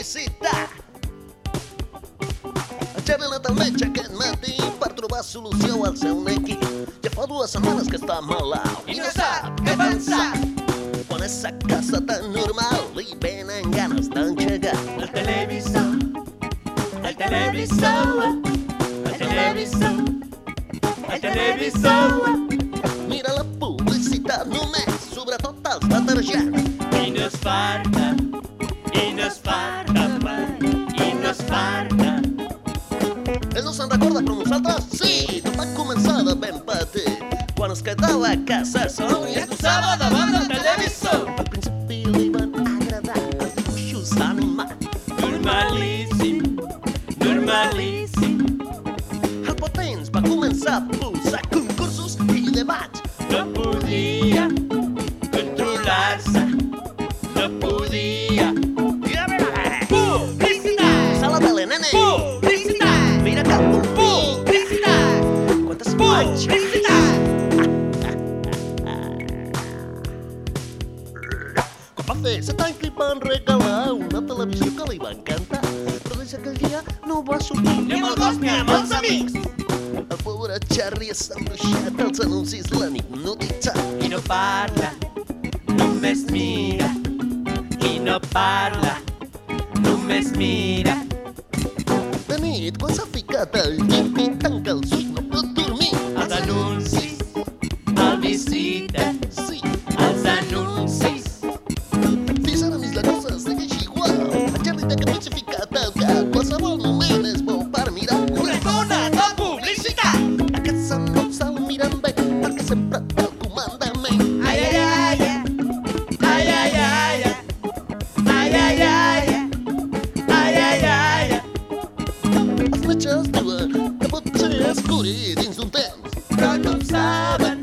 publicitat. Ja he anat al metge aquest matí per trobar solució al seu nequi. Ja fa dues setmanes que està malalt I no sap què pensar. Quan és a casa tan normal li venen ganes d'engegar. El televisor, el televisor, el televisor, el televisor. Mira i no es farta mai, i no es farta. Ell no se'n recorda, però nosaltres sí. Tot va començar de ben petit, quan es quedava a casa sol I es posava davant del televisor. Al principi li van agradar els dibuixos animats. Normalíssim, normalíssim. El Potents va començar a posar concursos i debats. No podia Set anys li van regalar una televisió que li va encantar. Però des d'aquell dia no va sortir Ni amb el gos ni amb els amics! El pobre Charlie s'ha embruixat als anuncis l'han hipnotitzat. I no parla, només mira. I no parla, només mira. De nit, quan s'ha ficat al llit tanca els ulls, no pot dormir. as anúncios, al visita, as anúncios. annuncis. Fizeram-me de coisa seguinte igual. A gente que modificar tanta coisa, vou no menos bom para mirar. Correcona da publicidade. A casa não sale mirando bem, porque sempre é algo manda bem. Ai, ai, ai, ai, ai, ai, ai. ai ai, ai ai ai. Just do it. Que pot dins d'un temps. Però no ho